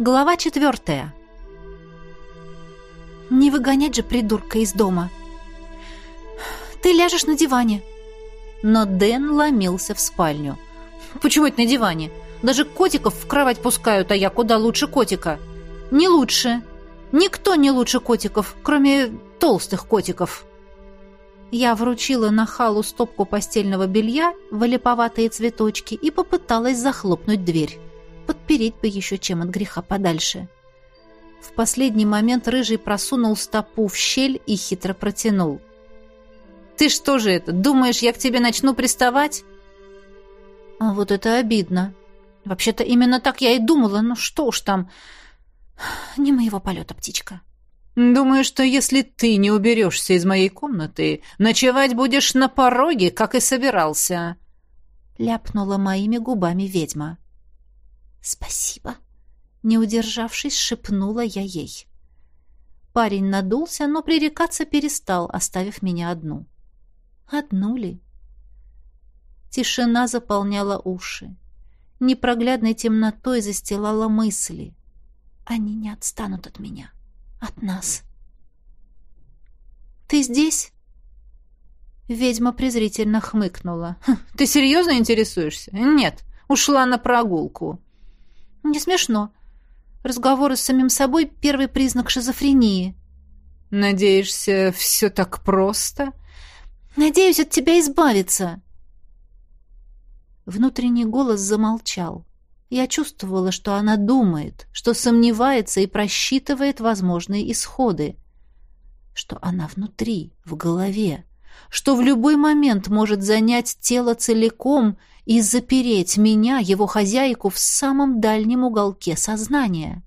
Глава четвертая. Не выгонять же придурка из дома. Ты ляжешь на диване. Но Дэн ломился в спальню. Почему это на диване? Даже котиков в кровать пускают, а я куда лучше котика. Не лучше. Никто не лучше котиков, кроме толстых котиков. Я вручила нахалу стопку постельного белья, вылиповатые цветочки и попыталась захлопнуть дверь. Подпереть бы еще чем от греха подальше. В последний момент Рыжий просунул стопу в щель и хитро протянул. «Ты что же это, думаешь, я к тебе начну приставать?» а «Вот это обидно. Вообще-то именно так я и думала, ну что уж там. Не моего полета, птичка». «Думаю, что если ты не уберешься из моей комнаты, ночевать будешь на пороге, как и собирался», — ляпнула моими губами ведьма. «Спасибо», — не удержавшись, шепнула я ей. Парень надулся, но пререкаться перестал, оставив меня одну. Одну ли? Тишина заполняла уши. Непроглядной темнотой застилала мысли. Они не отстанут от меня. — от нас. «Ты здесь?» Ведьма презрительно хмыкнула. «Хм, «Ты серьезно интересуешься?» «Нет, ушла на прогулку». «Не смешно. Разговоры с самим собой — первый признак шизофрении». «Надеешься, все так просто?» «Надеюсь от тебя избавиться». Внутренний голос замолчал. Я чувствовала, что она думает, что сомневается и просчитывает возможные исходы, что она внутри, в голове, что в любой момент может занять тело целиком и запереть меня, его хозяйку, в самом дальнем уголке сознания.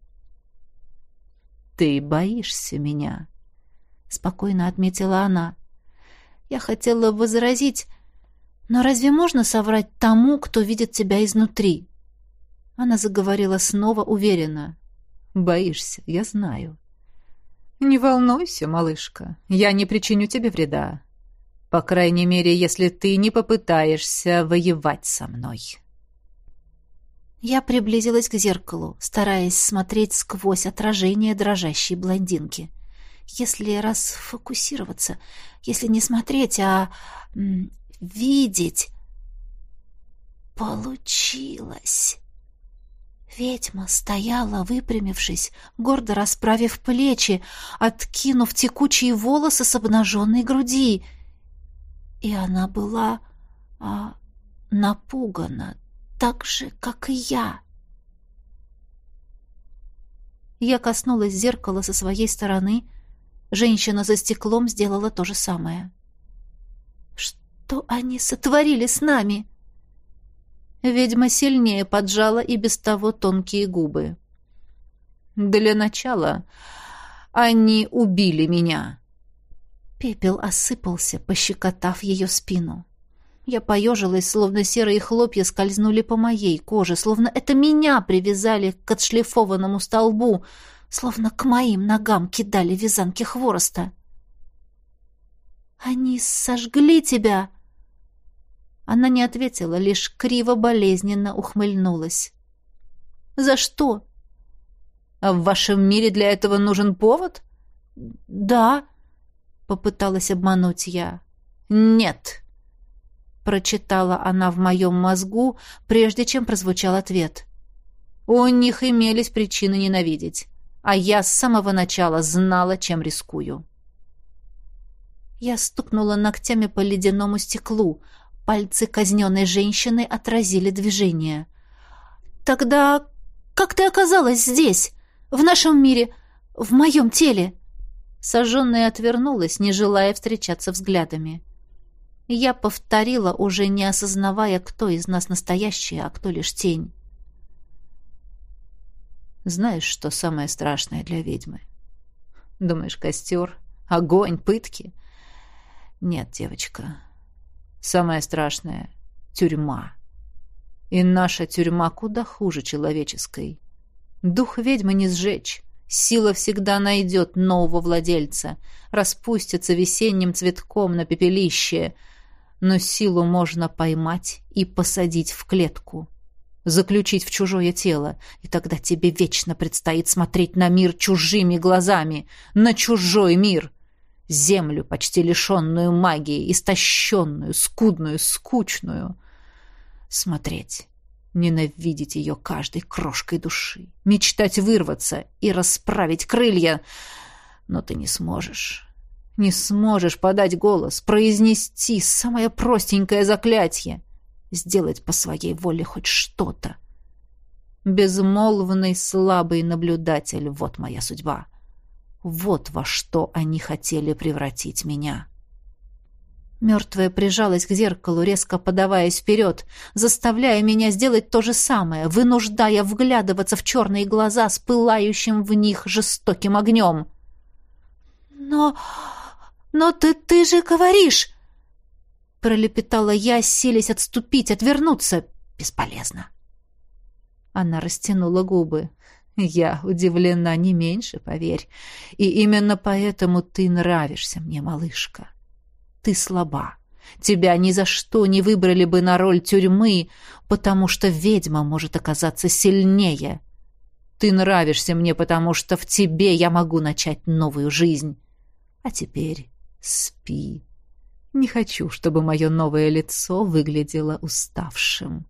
«Ты боишься меня», — спокойно отметила она. Я хотела возразить, но разве можно соврать тому, кто видит тебя изнутри? Она заговорила снова уверенно. «Боишься, я знаю». «Не волнуйся, малышка, я не причиню тебе вреда. По крайней мере, если ты не попытаешься воевать со мной». Я приблизилась к зеркалу, стараясь смотреть сквозь отражение дрожащей блондинки. Если расфокусироваться, если не смотреть, а видеть... Получилось. Ведьма стояла, выпрямившись, гордо расправив плечи, откинув текучие волосы с обнаженной груди. И она была а, напугана, так же, как и я. Я коснулась зеркала со своей стороны. Женщина за стеклом сделала то же самое. «Что они сотворили с нами?» Ведьма сильнее поджала и без того тонкие губы. «Для начала они убили меня». Пепел осыпался, пощекотав ее спину. Я поежилась, словно серые хлопья скользнули по моей коже, словно это меня привязали к отшлифованному столбу, словно к моим ногам кидали вязанки хвороста. «Они сожгли тебя!» Она не ответила, лишь криво-болезненно ухмыльнулась. «За что?» «А в вашем мире для этого нужен повод?» «Да», — попыталась обмануть я. «Нет», — прочитала она в моем мозгу, прежде чем прозвучал ответ. «У них имелись причины ненавидеть, а я с самого начала знала, чем рискую». Я стукнула ногтями по ледяному стеклу, Пальцы казненной женщины отразили движение. «Тогда как ты оказалась здесь, в нашем мире, в моем теле?» Сожженная отвернулась, не желая встречаться взглядами. Я повторила, уже не осознавая, кто из нас настоящий, а кто лишь тень. Знаешь, что самое страшное для ведьмы? Думаешь, костер, огонь, пытки? Нет, девочка, Самое страшное — тюрьма. И наша тюрьма куда хуже человеческой. Дух ведьмы не сжечь. Сила всегда найдет нового владельца, распустится весенним цветком на пепелище, но силу можно поймать и посадить в клетку. заключить в чужое тело, и тогда тебе вечно предстоит смотреть на мир чужими глазами, на чужой мир, землю, почти лишенную магии, истощенную, скудную, скучную. Смотреть, ненавидеть ее каждой крошкой души, мечтать вырваться и расправить крылья, но ты не сможешь. Не сможешь подать голос, произнести самое простенькое заклятие, сделать по своей воле хоть что-то. Безмолвный, слабый наблюдатель — вот моя судьба. Вот во что они хотели превратить меня. Мертвая прижалась к зеркалу, резко подаваясь вперед, заставляя меня сделать то же самое, вынуждая вглядываться в черные глаза с пылающим в них жестоким огнем. «Но... но ты... ты же говоришь...» Пролепетала я, силясь отступить, отвернуться. Бесполезно. Она растянула губы. Я удивлена не меньше, поверь. И именно поэтому ты нравишься мне, малышка. Ты слаба. Тебя ни за что не выбрали бы на роль тюрьмы, потому что ведьма может оказаться сильнее. Ты нравишься мне, потому что в тебе я могу начать новую жизнь. А теперь спи. Не хочу, чтобы мое новое лицо выглядело уставшим.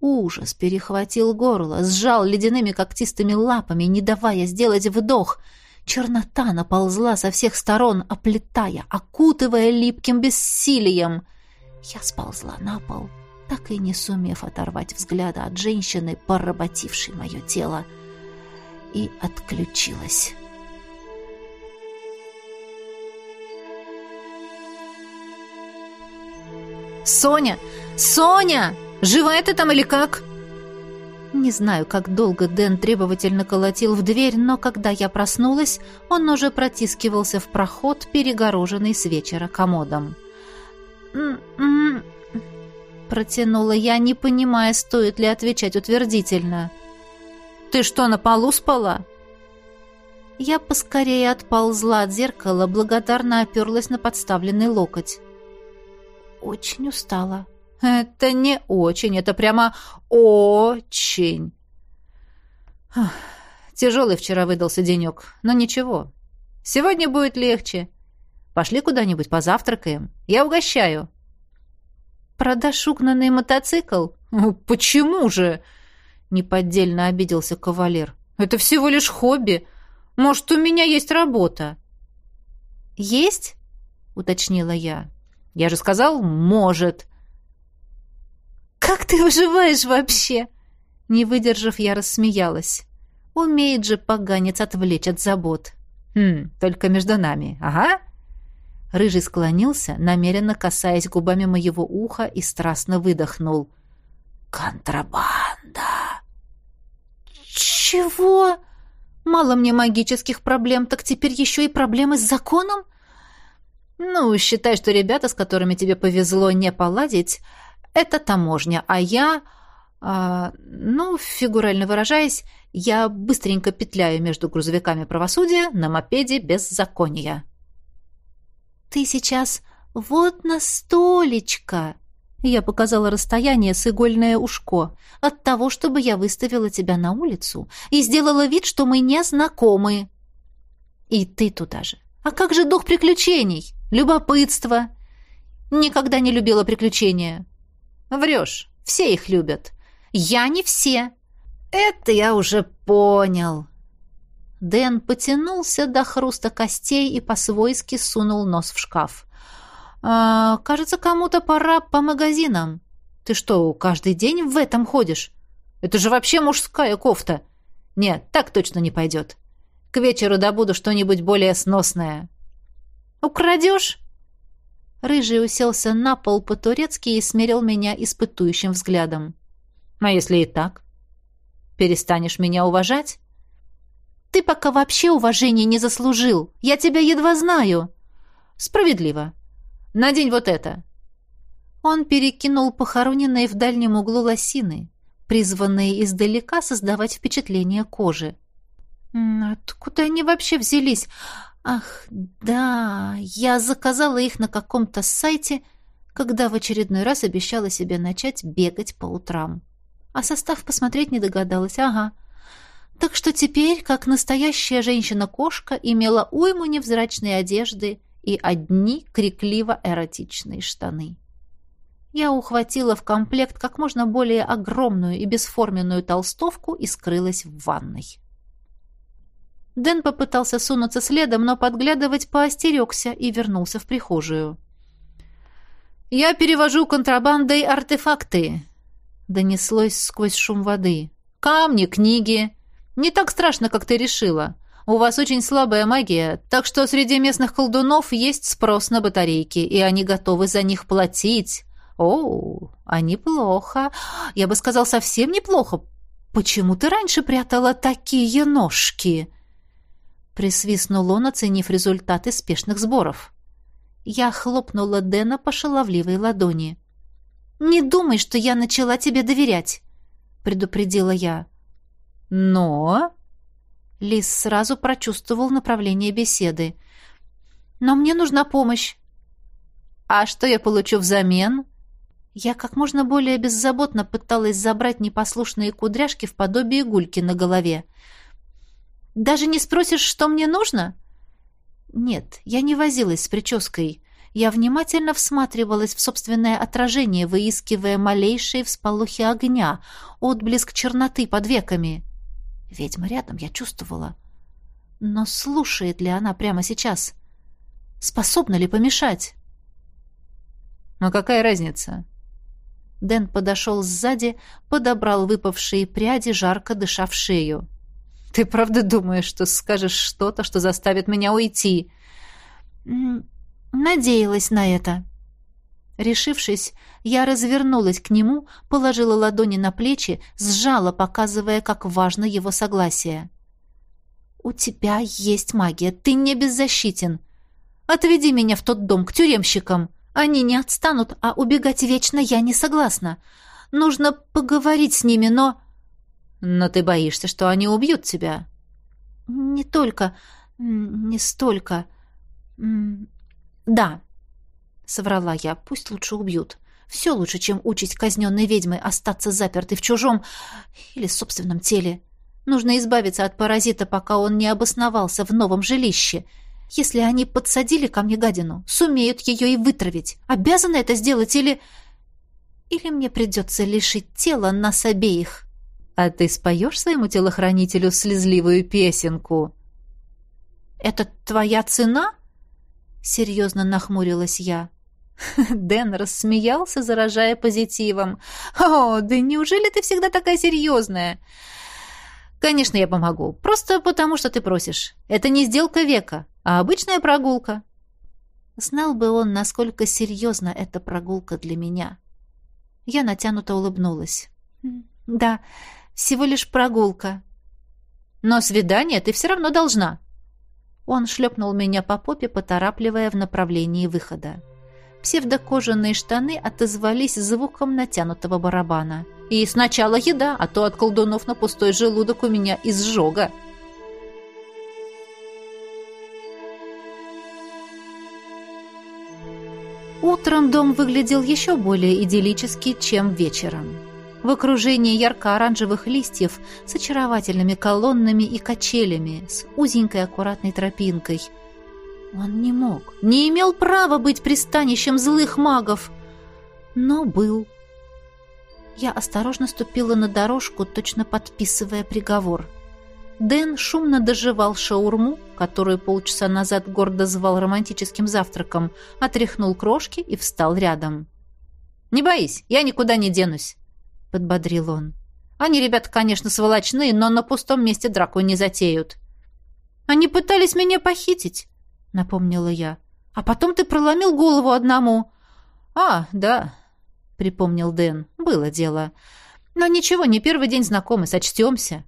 Ужас перехватил горло, сжал ледяными когтистыми лапами, не давая сделать вдох. Чернота наползла со всех сторон, оплетая, окутывая липким бессилием. Я сползла на пол, так и не сумев оторвать взгляда от женщины, поработившей мое тело, и отключилась. «Соня! Соня!» Живая ты там или как?» Не знаю, как долго Дэн требовательно колотил в дверь, но когда я проснулась, он уже протискивался в проход, перегороженный с вечера комодом. «М-м-м», протянула я, не понимая, стоит ли отвечать утвердительно. «Ты что, на полу спала?» Я поскорее отползла от зеркала, благодарно оперлась на подставленный локоть. Очень устала. Это не очень, это прямо очень. Тяжелый вчера выдался денек, но ничего. Сегодня будет легче. Пошли куда-нибудь позавтракаем. Я угощаю. Продашь угнанный мотоцикл? Почему же? Неподдельно обиделся кавалер. Это всего лишь хобби. Может, у меня есть работа. Есть? Уточнила я. Я же сказал, может. «Как ты выживаешь вообще?» Не выдержав, я рассмеялась. Умеет же поганец отвлечь от забот. «Хм, только между нами, ага». Рыжий склонился, намеренно касаясь губами моего уха и страстно выдохнул. «Контрабанда!» «Чего? Мало мне магических проблем, так теперь еще и проблемы с законом?» «Ну, считай, что ребята, с которыми тебе повезло не поладить, это таможня, а я... А, ну, фигурально выражаясь, я быстренько петляю между грузовиками правосудия на мопеде беззакония. «Ты сейчас вот на столечко!» Я показала расстояние с игольное ушко от того, чтобы я выставила тебя на улицу и сделала вид, что мы не знакомы. И ты туда же. А как же дух приключений? Любопытство. Никогда не любила приключения. Врешь. Все их любят. Я не все. Это я уже понял. Дэн потянулся до хруста костей и по-свойски сунул нос в шкаф. «А, «Кажется, кому-то пора по магазинам. Ты что, каждый день в этом ходишь? Это же вообще мужская кофта. Нет, так точно не пойдет. К вечеру добуду что-нибудь более сносное». «Украдешь?» Рыжий уселся на пол по-турецки и смерил меня испытующим взглядом. «А если и так? Перестанешь меня уважать?» «Ты пока вообще уважения не заслужил. Я тебя едва знаю». «Справедливо. Надень вот это». Он перекинул похороненные в дальнем углу лосины, призванные издалека создавать впечатление кожи. «Откуда они вообще взялись? Ах, да, я заказала их на каком-то сайте, когда в очередной раз обещала себе начать бегать по утрам. А состав посмотреть не догадалась, ага. Так что теперь, как настоящая женщина-кошка, имела уйму невзрачной одежды и одни крикливо-эротичные штаны. Я ухватила в комплект как можно более огромную и бесформенную толстовку и скрылась в ванной. Дэн попытался сунуться следом, но подглядывать поостерегся и вернулся в прихожую. «Я перевожу контрабандой артефакты», — донеслось сквозь шум воды. «Камни, книги. Не так страшно, как ты решила. У вас очень слабая магия, так что среди местных колдунов есть спрос на батарейки, и они готовы за них платить. О, а неплохо. Я бы сказал, совсем неплохо. Почему ты раньше прятала такие ножки?» Присвистнул он, оценив результаты спешных сборов. Я хлопнула Дэна по шаловливой ладони. «Не думай, что я начала тебе доверять», — предупредила я. «Но...» Лис сразу прочувствовал направление беседы. «Но мне нужна помощь». «А что я получу взамен?» Я как можно более беззаботно пыталась забрать непослушные кудряшки в подобие гульки на голове. «Даже не спросишь, что мне нужно?» «Нет, я не возилась с прической. Я внимательно всматривалась в собственное отражение, выискивая малейшие всполохи огня, отблеск черноты под веками. Ведьма рядом, я чувствовала. Но слушает ли она прямо сейчас? Способна ли помешать? «Но какая разница?» Дэн подошел сзади, подобрал выпавшие пряди, жарко дыша в шею. «Ты правда думаешь, что скажешь что-то, что заставит меня уйти?» Надеялась на это. Решившись, я развернулась к нему, положила ладони на плечи, сжала, показывая, как важно его согласие. «У тебя есть магия, ты не беззащитен. Отведи меня в тот дом к тюремщикам. Они не отстанут, а убегать вечно я не согласна. Нужно поговорить с ними, но...» «Но ты боишься, что они убьют тебя?» «Не только... не столько...» «Да», — соврала я, — «пусть лучше убьют. Все лучше, чем учить казненной ведьмой остаться запертой в чужом или собственном теле. Нужно избавиться от паразита, пока он не обосновался в новом жилище. Если они подсадили ко мне гадину, сумеют ее и вытравить. Обязаны это сделать или... Или мне придется лишить тела нас обеих». «А ты споешь своему телохранителю слезливую песенку?» «Это твоя цена?» Серьезно нахмурилась я. Дэн рассмеялся, заражая позитивом. «О, да неужели ты всегда такая серьезная?» «Конечно, я помогу. Просто потому, что ты просишь. Это не сделка века, а обычная прогулка». Знал бы он, насколько серьезна эта прогулка для меня. Я натянуто улыбнулась. «Да, всего лишь прогулка». «Но свидание ты все равно должна», он шлепнул меня по попе, поторапливая в направлении выхода. Псевдокожаные штаны отозвались звуком натянутого барабана. «И сначала еда, а то от колдунов на пустой желудок у меня изжога». Утром дом выглядел еще более идиллически, чем вечером в окружении ярко-оранжевых листьев с очаровательными колоннами и качелями, с узенькой аккуратной тропинкой. Он не мог, не имел права быть пристанищем злых магов, но был. Я осторожно ступила на дорожку, точно подписывая приговор. Дэн шумно доживал шаурму, которую полчаса назад гордо звал романтическим завтраком, отряхнул крошки и встал рядом. «Не боись, я никуда не денусь», подбодрил он. Они, ребята, конечно, сволочные, но на пустом месте драку не затеют. Они пытались меня похитить, напомнила я. А потом ты проломил голову одному. А, да, припомнил Дэн. Было дело. Но ничего, не первый день знакомы, сочтемся.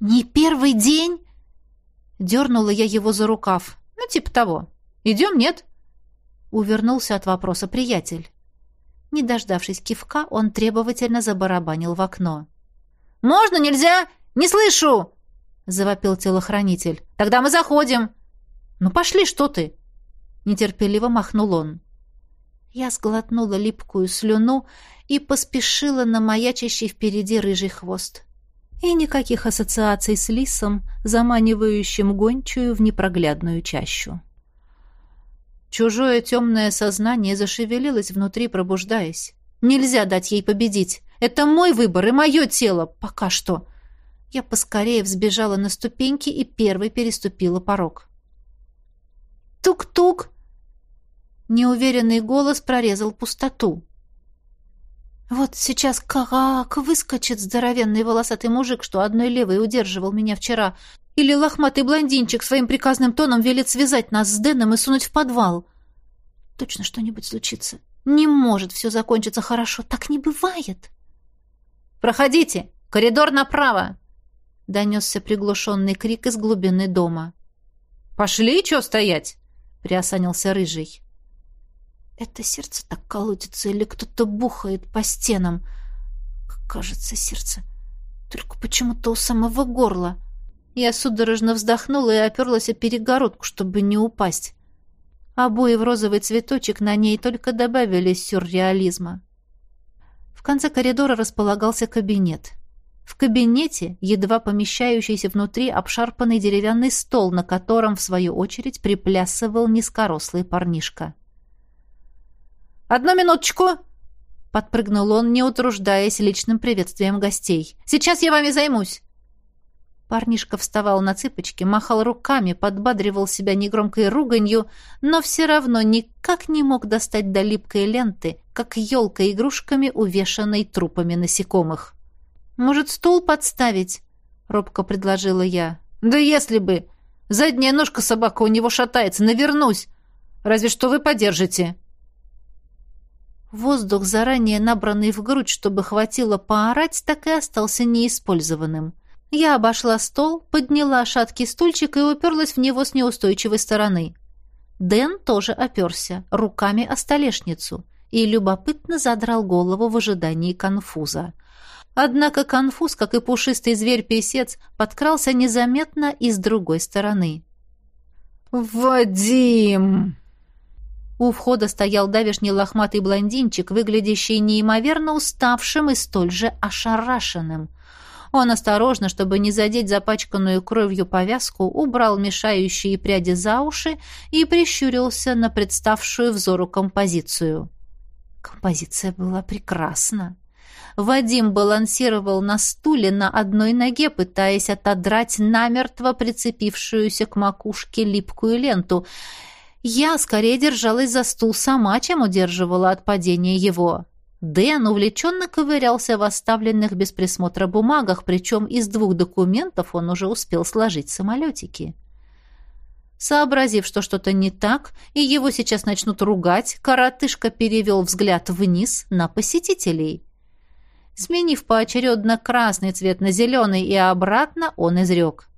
Не первый день? Дернула я его за рукав. Ну, типа того. Идем, нет? Увернулся от вопроса приятель. Не дождавшись кивка, он требовательно забарабанил в окно. «Можно, нельзя? Не слышу!» — завопил телохранитель. «Тогда мы заходим!» «Ну пошли, что ты!» — нетерпеливо махнул он. Я сглотнула липкую слюну и поспешила на маячащий впереди рыжий хвост. И никаких ассоциаций с лисом, заманивающим гончую в непроглядную чащу. Чужое темное сознание зашевелилось внутри, пробуждаясь. Нельзя дать ей победить. Это мой выбор и мое тело. Пока что. Я поскорее взбежала на ступеньки и первой переступила порог. «Тук-тук!» Неуверенный голос прорезал пустоту. Вот сейчас как выскочит здоровенный волосатый мужик, что одной левой удерживал меня вчера, или лохматый блондинчик своим приказным тоном велит связать нас с Дэном и сунуть в подвал. Точно что-нибудь случится. Не может все закончиться хорошо. Так не бывает. «Проходите! Коридор направо!» — донесся приглушенный крик из глубины дома. «Пошли, чё стоять?» — приосанился Рыжий. «Это сердце так колотится или кто-то бухает по стенам?» «Кажется, сердце. Только почему-то у самого горла». Я судорожно вздохнула и оперлась о перегородку, чтобы не упасть. Обои в розовый цветочек на ней только добавили сюрреализма. В конце коридора располагался кабинет. В кабинете, едва помещающийся внутри, обшарпанный деревянный стол, на котором, в свою очередь, приплясывал низкорослый парнишка. «Одну минуточку!» Подпрыгнул он, не утруждаясь личным приветствием гостей. «Сейчас я вами займусь!» Парнишка вставал на цыпочки, махал руками, подбадривал себя негромкой руганью, но все равно никак не мог достать до липкой ленты, как елка игрушками, увешанной трупами насекомых. «Может, стул подставить?» — робко предложила я. «Да если бы! Задняя ножка собака у него шатается, навернусь! Разве что вы подержите!» Воздух, заранее набранный в грудь, чтобы хватило поорать, так и остался неиспользованным. Я обошла стол, подняла шаткий стульчик и уперлась в него с неустойчивой стороны. Дэн тоже оперся, руками о столешницу, и любопытно задрал голову в ожидании конфуза. Однако конфуз, как и пушистый зверь-песец, подкрался незаметно и с другой стороны. «Вадим!» У входа стоял давишний лохматый блондинчик, выглядящий неимоверно уставшим и столь же ошарашенным. Он осторожно, чтобы не задеть запачканную кровью повязку, убрал мешающие пряди за уши и прищурился на представшую взору композицию. Композиция была прекрасна. Вадим балансировал на стуле на одной ноге, пытаясь отодрать намертво прицепившуюся к макушке липкую ленту. Я скорее держалась за стул сама, чем удерживала от падения его. Дэн увлеченно ковырялся в оставленных без присмотра бумагах, причем из двух документов он уже успел сложить самолетики. Сообразив, что что-то не так, и его сейчас начнут ругать, коротышка перевел взгляд вниз на посетителей. Сменив поочередно красный цвет на зеленый и обратно, он изрек.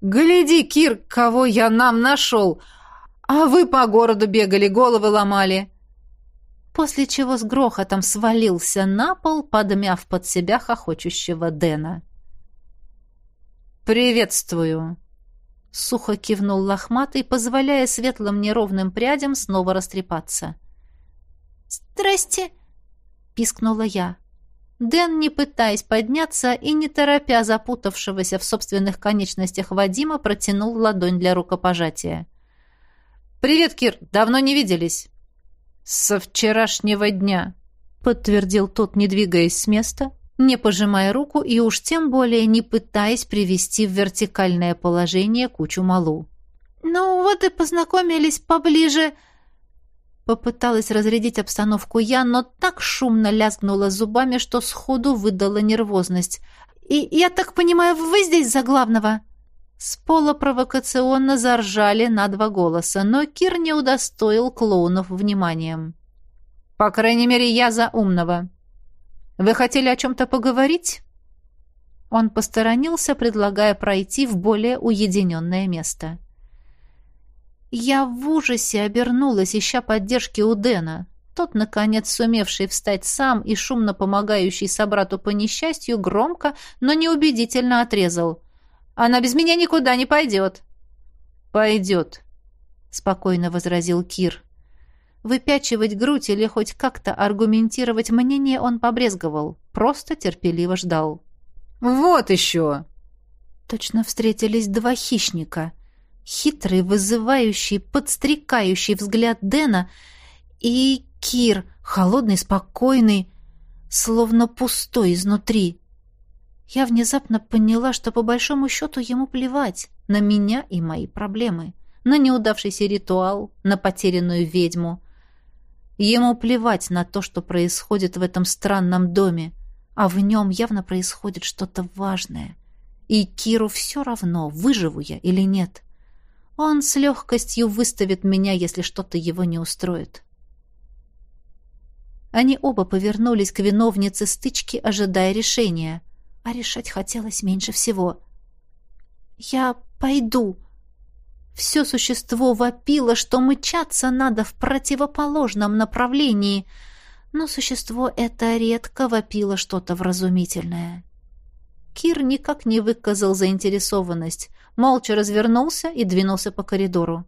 «Гляди, Кир, кого я нам нашел! А вы по городу бегали, головы ломали!» После чего с грохотом свалился на пол, подмяв под себя хохочущего Дэна. «Приветствую!» — сухо кивнул лохматый, позволяя светлым неровным прядям снова растрепаться. «Здрасте!» — пискнула я. Дэн, не пытаясь подняться и не торопя запутавшегося в собственных конечностях Вадима, протянул ладонь для рукопожатия. «Привет, Кир! Давно не виделись!» «Со вчерашнего дня», — подтвердил тот, не двигаясь с места, не пожимая руку и уж тем более не пытаясь привести в вертикальное положение кучу малу. «Ну вот и познакомились поближе», Попыталась разрядить обстановку я, но так шумно лязгнула зубами, что сходу выдала нервозность. «И я так понимаю, вы здесь за главного?» С пола провокационно заржали на два голоса, но Кир не удостоил клоунов вниманием. «По крайней мере, я за умного. Вы хотели о чем-то поговорить?» Он посторонился, предлагая пройти в более уединенное место. Я в ужасе обернулась, ища поддержки у Дэна. Тот, наконец, сумевший встать сам и шумно помогающий собрату по несчастью, громко, но неубедительно отрезал. Она без меня никуда не пойдет». «Пойдет», — спокойно возразил Кир. Выпячивать грудь или хоть как-то аргументировать мнение он побрезговал, просто терпеливо ждал. «Вот еще!» Точно встретились два хищника. Хитрый, вызывающий, подстрекающий взгляд Дэна и Кир, холодный, спокойный, словно пустой изнутри. Я внезапно поняла, что по большому счету ему плевать на меня и мои проблемы, на неудавшийся ритуал, на потерянную ведьму. Ему плевать на то, что происходит в этом странном доме, а в нем явно происходит что-то важное. И Киру все равно, выживу я или нет. Он с легкостью выставит меня, если что-то его не устроит. Они оба повернулись к виновнице стычки, ожидая решения — а решать хотелось меньше всего. «Я пойду». Все существо вопило, что мычаться надо в противоположном направлении, но существо это редко вопило что-то вразумительное. Кир никак не выказал заинтересованность, молча развернулся и двинулся по коридору.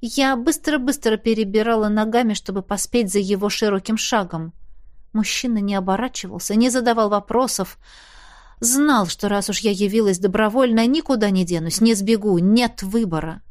Я быстро-быстро перебирала ногами, чтобы поспеть за его широким шагом. Мужчина не оборачивался, не задавал вопросов, Знал, что раз уж я явилась добровольно, никуда не денусь, не сбегу, нет выбора.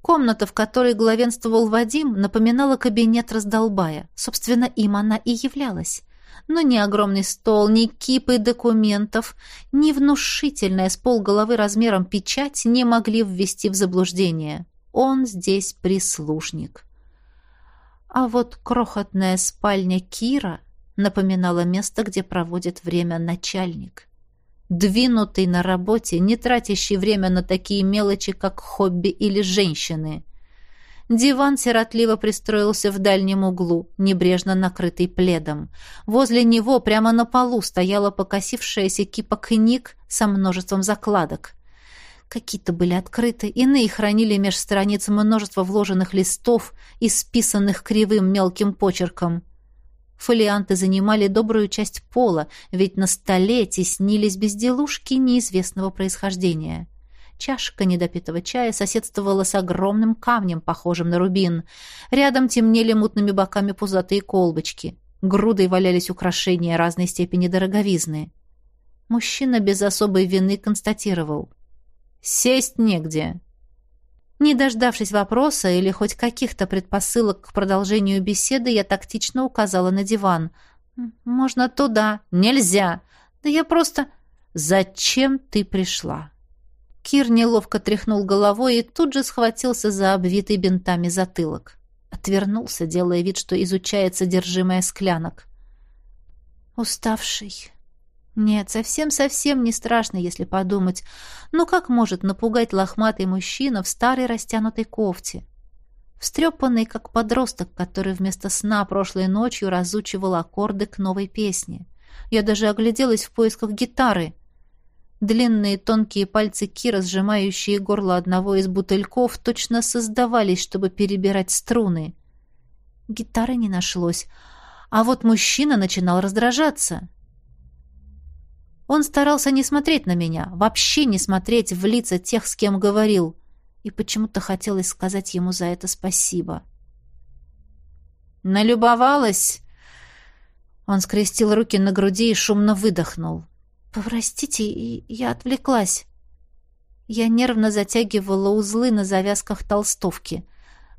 Комната, в которой главенствовал Вадим, напоминала кабинет раздолбая. Собственно, им она и являлась. Но ни огромный стол, ни кипы документов, ни внушительная с полголовы размером печать не могли ввести в заблуждение. Он здесь прислужник. А вот крохотная спальня Кира напоминала место, где проводит время начальник. Двинутый на работе, не тратящий время на такие мелочи, как хобби или женщины. Диван сиротливо пристроился в дальнем углу, небрежно накрытый пледом. Возле него прямо на полу стояла покосившаяся кипа книг со множеством закладок. Какие-то были открыты, иные хранили меж страниц множество вложенных листов, исписанных кривым мелким почерком. Фолианты занимали добрую часть пола, ведь на столе теснились безделушки неизвестного происхождения. Чашка недопитого чая соседствовала с огромным камнем, похожим на рубин. Рядом темнели мутными боками пузатые колбочки. Грудой валялись украшения разной степени дороговизны. Мужчина без особой вины констатировал. «Сесть негде». Не дождавшись вопроса или хоть каких-то предпосылок к продолжению беседы, я тактично указала на диван. «Можно туда». «Нельзя». «Да я просто...» «Зачем ты пришла?» Кир неловко тряхнул головой и тут же схватился за обвитый бинтами затылок. Отвернулся, делая вид, что изучает содержимое склянок. «Уставший», нет, совсем-совсем не страшно, если подумать. Но как может напугать лохматый мужчина в старой растянутой кофте? Встрепанный, как подросток, который вместо сна прошлой ночью разучивал аккорды к новой песне. Я даже огляделась в поисках гитары. Длинные тонкие пальцы Кира, сжимающие горло одного из бутыльков, точно создавались, чтобы перебирать струны. Гитары не нашлось, а вот мужчина начинал раздражаться. Он старался не смотреть на меня, вообще не смотреть в лица тех, с кем говорил. И почему-то хотелось сказать ему за это спасибо. «Налюбовалась?» Он скрестил руки на груди и шумно выдохнул. «Простите, я отвлеклась». Я нервно затягивала узлы на завязках толстовки —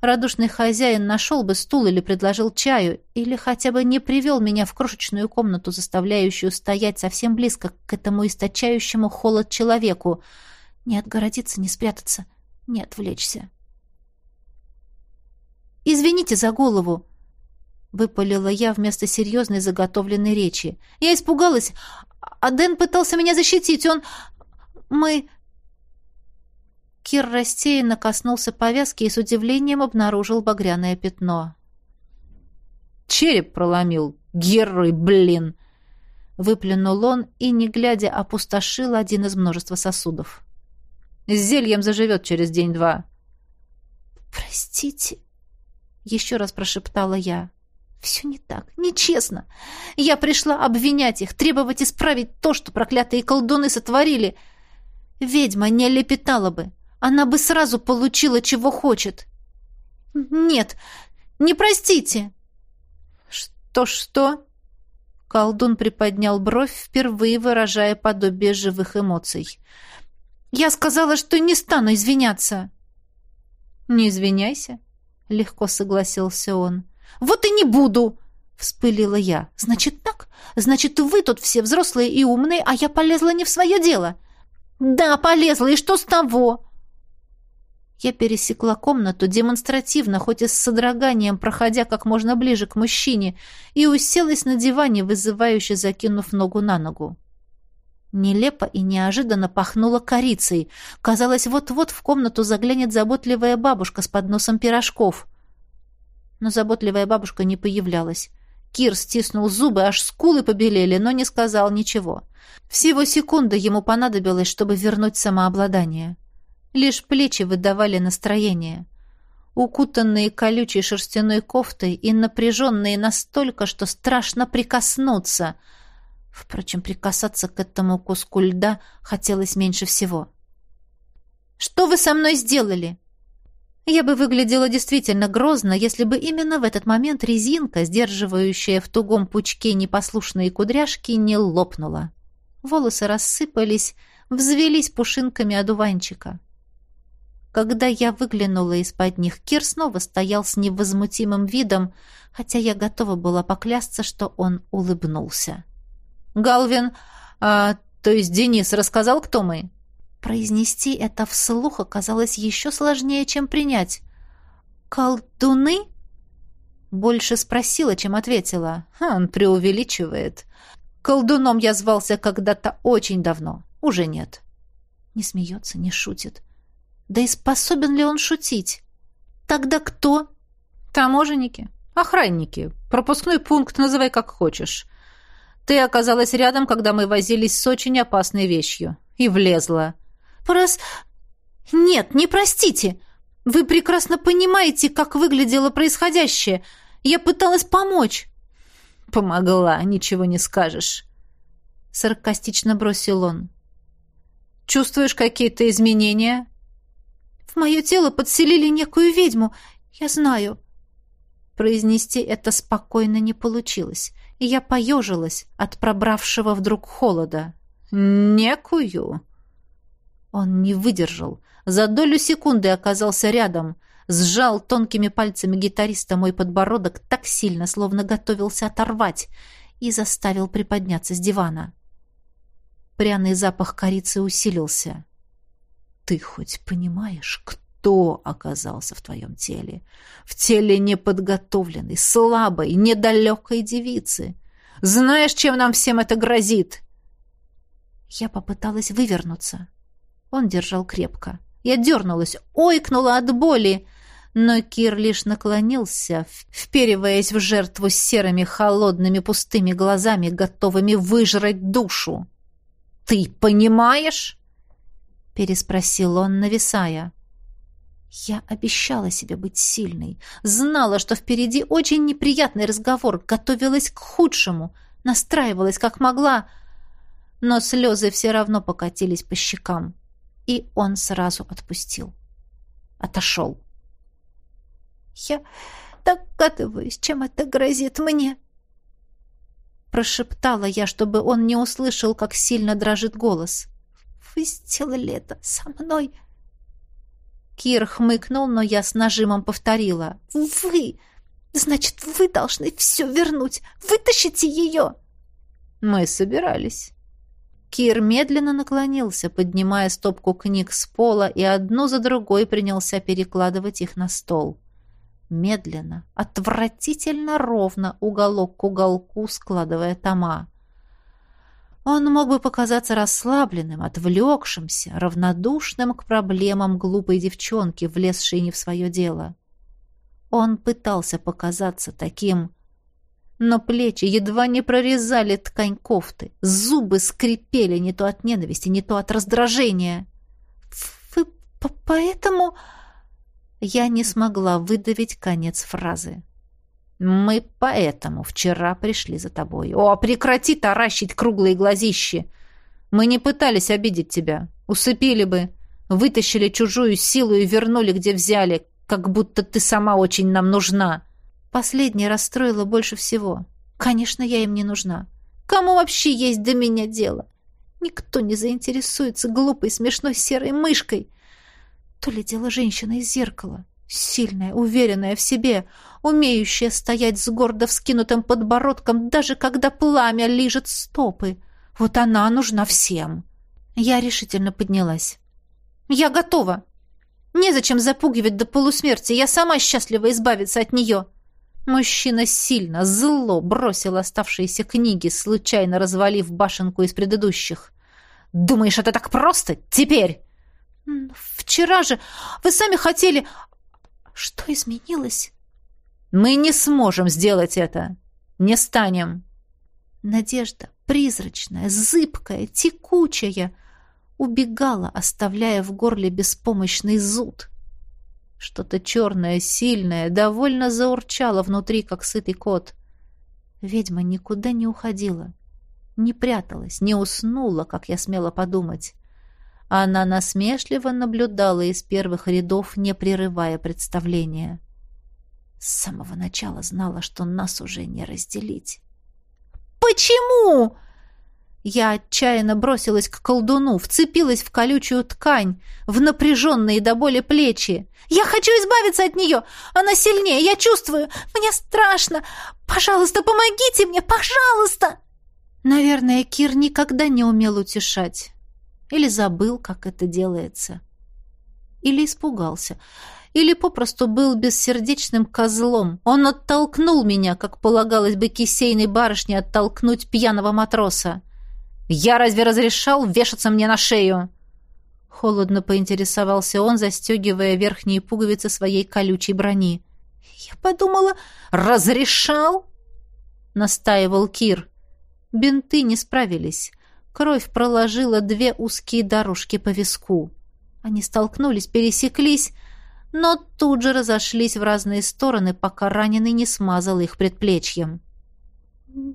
радушный хозяин нашел бы стул или предложил чаю, или хотя бы не привел меня в крошечную комнату, заставляющую стоять совсем близко к этому источающему холод человеку. Не отгородиться, не спрятаться, не отвлечься. «Извините за голову», — выпалила я вместо серьезной заготовленной речи. «Я испугалась, а Дэн пытался меня защитить. Он... Мы...» Кир рассеянно коснулся повязки и с удивлением обнаружил багряное пятно. «Череп проломил! Герой, блин!» Выплюнул он и, не глядя, опустошил один из множества сосудов. «С зельем заживет через день-два». «Простите», — еще раз прошептала я. «Все не так, нечестно. Я пришла обвинять их, требовать исправить то, что проклятые колдуны сотворили. Ведьма не лепетала бы, она бы сразу получила, чего хочет. Нет, Не простите!» «Что-что?» Колдун приподнял бровь, впервые выражая подобие живых эмоций. «Я сказала, что не стану извиняться!» «Не извиняйся», — легко согласился он. «Вот и не буду!» — вспылила я. «Значит так? Значит, вы тут все взрослые и умные, а я полезла не в свое дело!» «Да, полезла, и что с того?» Я пересекла комнату, демонстративно, хоть и с содроганием, проходя как можно ближе к мужчине, и уселась на диване, вызывающе закинув ногу на ногу. Нелепо и неожиданно пахнуло корицей. Казалось, вот-вот в комнату заглянет заботливая бабушка с подносом пирожков. Но заботливая бабушка не появлялась. Кир стиснул зубы, аж скулы побелели, но не сказал ничего. Всего секунды ему понадобилось, чтобы вернуть самообладание. Лишь плечи выдавали настроение. Укутанные колючей шерстяной кофтой и напряженные настолько, что страшно прикоснуться. Впрочем, прикасаться к этому куску льда хотелось меньше всего. «Что вы со мной сделали?» Я бы выглядела действительно грозно, если бы именно в этот момент резинка, сдерживающая в тугом пучке непослушные кудряшки, не лопнула. Волосы рассыпались, взвелись пушинками одуванчика. Когда я выглянула из-под них, Кир снова стоял с невозмутимым видом, хотя я готова была поклясться, что он улыбнулся. «Галвин, а, то есть Денис рассказал, кто мы?» Произнести это вслух оказалось еще сложнее, чем принять. «Колдуны?» Больше спросила, чем ответила. Он преувеличивает. Колдуном я звался когда-то очень давно. Уже нет. Не смеется, не шутит. Да и способен ли он шутить? Тогда кто? Таможенники, охранники. Пропускной пункт называй как хочешь. Ты оказалась рядом, когда мы возились с очень опасной вещью. И влезла. Прос... Нет, не простите. Вы прекрасно понимаете, как выглядело происходящее. Я пыталась помочь. Помогла, ничего не скажешь. Саркастично бросил он. Чувствуешь какие-то изменения? В мое тело подселили некую ведьму. Я знаю». Произнести это спокойно не получилось, и я поежилась от пробравшего вдруг холода. «Некую?» Он не выдержал. За долю секунды оказался рядом, сжал тонкими пальцами гитариста мой подбородок так сильно, словно готовился оторвать, и заставил приподняться с дивана. Пряный запах корицы усилился. Ты хоть понимаешь, кто оказался в твоем теле? В теле неподготовленной, слабой, недалекой девицы. Знаешь, чем нам всем это грозит?» Я попыталась вывернуться. Он держал крепко. Я дернулась, ойкнула от боли, но Кир лишь наклонился, впериваясь в жертву с серыми, холодными, пустыми глазами, готовыми выжрать душу. «Ты понимаешь?» — переспросил он, нависая. Я обещала себе быть сильной, знала, что впереди очень неприятный разговор, готовилась к худшему, настраивалась как могла, но слезы все равно покатились по щекам, и он сразу отпустил. Отошел. «Я догадываюсь, чем это грозит мне», прошептала я, чтобы он не услышал, как сильно дрожит голос. Вы сделали это со мной!» Кир хмыкнул, но я с нажимом повторила. «Вы! Значит, вы должны все вернуть! Вытащите ее!» «Мы собирались». Кир медленно наклонился, поднимая стопку книг с пола, и одну за другой принялся перекладывать их на стол. Медленно, отвратительно ровно, уголок к уголку, складывая тома. Он мог бы показаться расслабленным, отвлекшимся, равнодушным к проблемам глупой девчонки, влезшей не в свое дело. Он пытался показаться таким, но плечи едва не прорезали ткань кофты, зубы скрипели не то от ненависти, не то от раздражения. «Вы поэтому...» Я не смогла выдавить конец фразы. Мы поэтому вчера пришли за тобой. О, прекрати таращить круглые глазищи. Мы не пытались обидеть тебя. Усыпили бы. Вытащили чужую силу и вернули, где взяли, как будто ты сама очень нам нужна. Последнее расстроило больше всего. Конечно, я им не нужна. Кому вообще есть до меня дело? Никто не заинтересуется глупой, смешной серой мышкой. То ли дело женщина из зеркала. Сильная, уверенная в себе, умеющая стоять с гордо вскинутым подбородком, даже когда пламя лижет стопы. Вот она нужна всем. Я решительно поднялась. «Я готова. Незачем запугивать до полусмерти. Я сама счастлива избавиться от нее». Мужчина сильно, зло бросил оставшиеся книги, случайно развалив башенку из предыдущих. «Думаешь, это так просто? Теперь!» «Вчера же вы сами хотели... Что изменилось?» «Мы не сможем сделать это. Не станем». Надежда, призрачная, зыбкая, текучая, убегала, оставляя в горле беспомощный зуд. Что-то черное, сильное, довольно заурчало внутри, как сытый кот. Ведьма никуда не уходила, не пряталась, не уснула, как я смела подумать. Она насмешливо наблюдала из первых рядов, не прерывая представления. С самого начала знала, что нас уже не разделить. «Почему?» Я отчаянно бросилась к колдуну, вцепилась в колючую ткань, в напряженные до боли плечи. «Я хочу избавиться от нее! Она сильнее, я чувствую! Мне страшно! Пожалуйста, помогите мне, пожалуйста!» Наверное, Кир никогда не умел утешать. Или забыл, как это делается. Или испугался. Или попросту был бессердечным козлом. Он оттолкнул меня, как полагалось бы кисейной барышне оттолкнуть пьяного матроса. «Я разве разрешал вешаться мне на шею?» Холодно поинтересовался он, застегивая верхние пуговицы своей колючей брони. «Я подумала, разрешал?» Настаивал Кир. Бинты не справились. Кровь проложила две узкие дорожки по виску. Они столкнулись, пересеклись, но тут же разошлись в разные стороны, пока раненый не смазал их предплечьем.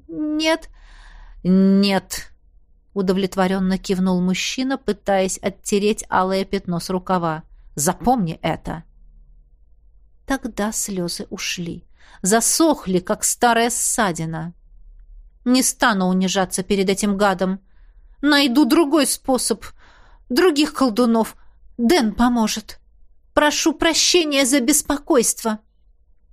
«Нет, нет», удовлетворенно кивнул мужчина, пытаясь оттереть алое пятно с рукава. «Запомни это!» Тогда слезы ушли. Засохли, как старая ссадина. «Не стану унижаться перед этим гадом. Найду другой способ. Других колдунов. Дэн поможет. Прошу прощения за беспокойство!»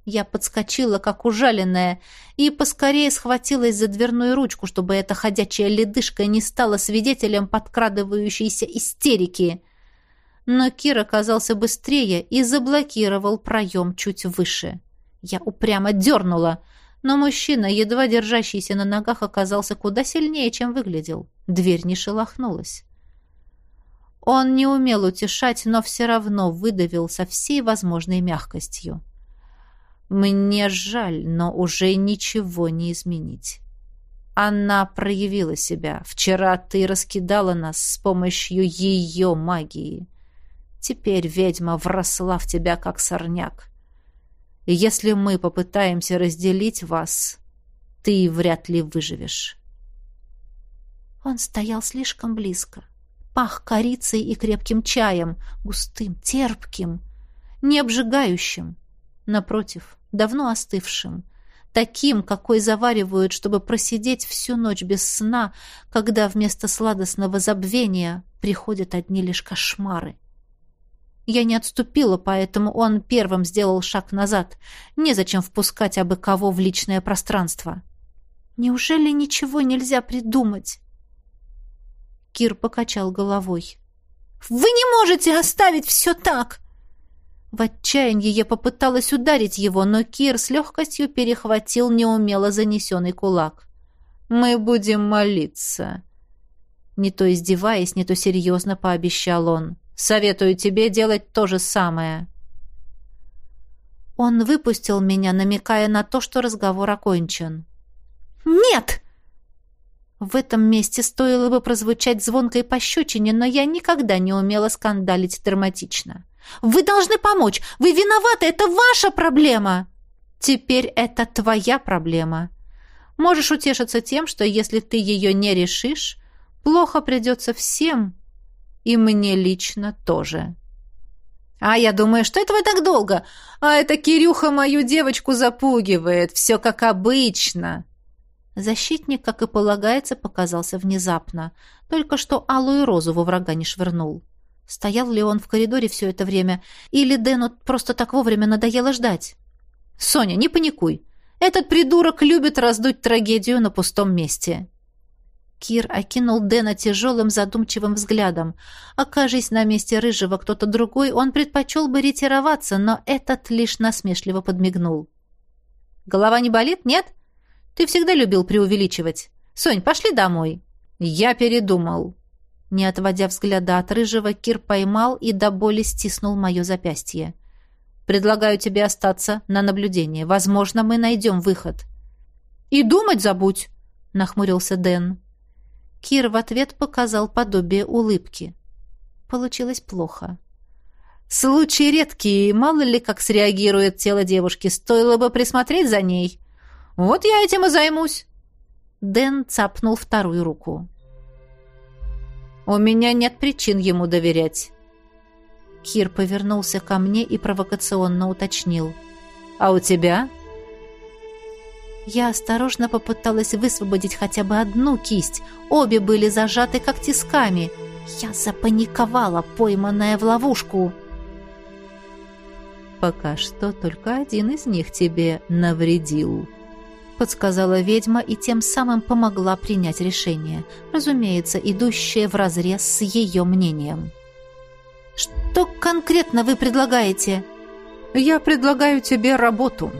Я подскочила, как ужаленная, и поскорее схватилась за дверную ручку, чтобы эта ходячая ледышка не стала свидетелем подкрадывающейся истерики. Но Кир оказался быстрее и заблокировал проем чуть выше. Я упрямо дернула, но мужчина, едва держащийся на ногах, оказался куда сильнее, чем выглядел. Дверь не шелохнулась. Он не умел утешать, но все равно выдавил со всей возможной мягкостью. Мне жаль, но уже ничего не изменить. Она проявила себя. Вчера ты раскидала нас с помощью ее магии. Теперь ведьма вросла в тебя, как сорняк. Если мы попытаемся разделить вас, ты вряд ли выживешь. Он стоял слишком близко. Пах корицей и крепким чаем, густым, терпким, не обжигающим. Напротив, давно остывшим, таким, какой заваривают, чтобы просидеть всю ночь без сна, когда вместо сладостного забвения приходят одни лишь кошмары. Я не отступила, поэтому он первым сделал шаг назад. Незачем впускать абы кого в личное пространство. Неужели ничего нельзя придумать? Кир покачал головой. «Вы не можете оставить все так!» В отчаянии я попыталась ударить его, но Кир с легкостью перехватил неумело занесенный кулак. «Мы будем молиться». Не то издеваясь, не то серьезно пообещал он. «Советую тебе делать то же самое». Он выпустил меня, намекая на то, что разговор окончен. «Нет!» В этом месте стоило бы прозвучать звонкой пощечине, но я никогда не умела скандалить драматично. Вы должны помочь. Вы виноваты. Это ваша проблема. Теперь это твоя проблема. Можешь утешиться тем, что если ты ее не решишь, плохо придется всем, и мне лично тоже. А я думаю, что этого так долго? А это Кирюха мою девочку запугивает. Все как обычно. Защитник, как и полагается, показался внезапно. Только что алую розу во врага не швырнул. Стоял ли он в коридоре все это время, или Дэну просто так вовремя надоело ждать? «Соня, не паникуй. Этот придурок любит раздуть трагедию на пустом месте». Кир окинул Дэна тяжелым задумчивым взглядом. Окажись на месте Рыжего кто-то другой, он предпочел бы ретироваться, но этот лишь насмешливо подмигнул. «Голова не болит, нет? Ты всегда любил преувеличивать. Сонь, пошли домой». «Я передумал». Не отводя взгляда от Рыжего, Кир поймал и до боли стиснул мое запястье. «Предлагаю тебе остаться на наблюдение. Возможно, мы найдем выход». «И думать забудь», — нахмурился Дэн. Кир в ответ показал подобие улыбки. Получилось плохо. Случай редкий, мало ли как среагирует тело девушки, стоило бы присмотреть за ней. Вот я этим и займусь. Дэн цапнул вторую руку. У меня нет причин ему доверять. Кир повернулся ко мне и провокационно уточнил. А у тебя? Я осторожно попыталась высвободить хотя бы одну кисть. Обе были зажаты как тисками. Я запаниковала, пойманная в ловушку. «Пока что только один из них тебе навредил», — подсказала ведьма и тем самым помогла принять решение, разумеется, идущее вразрез с ее мнением. «Что конкретно вы предлагаете?» «Я предлагаю тебе работу»,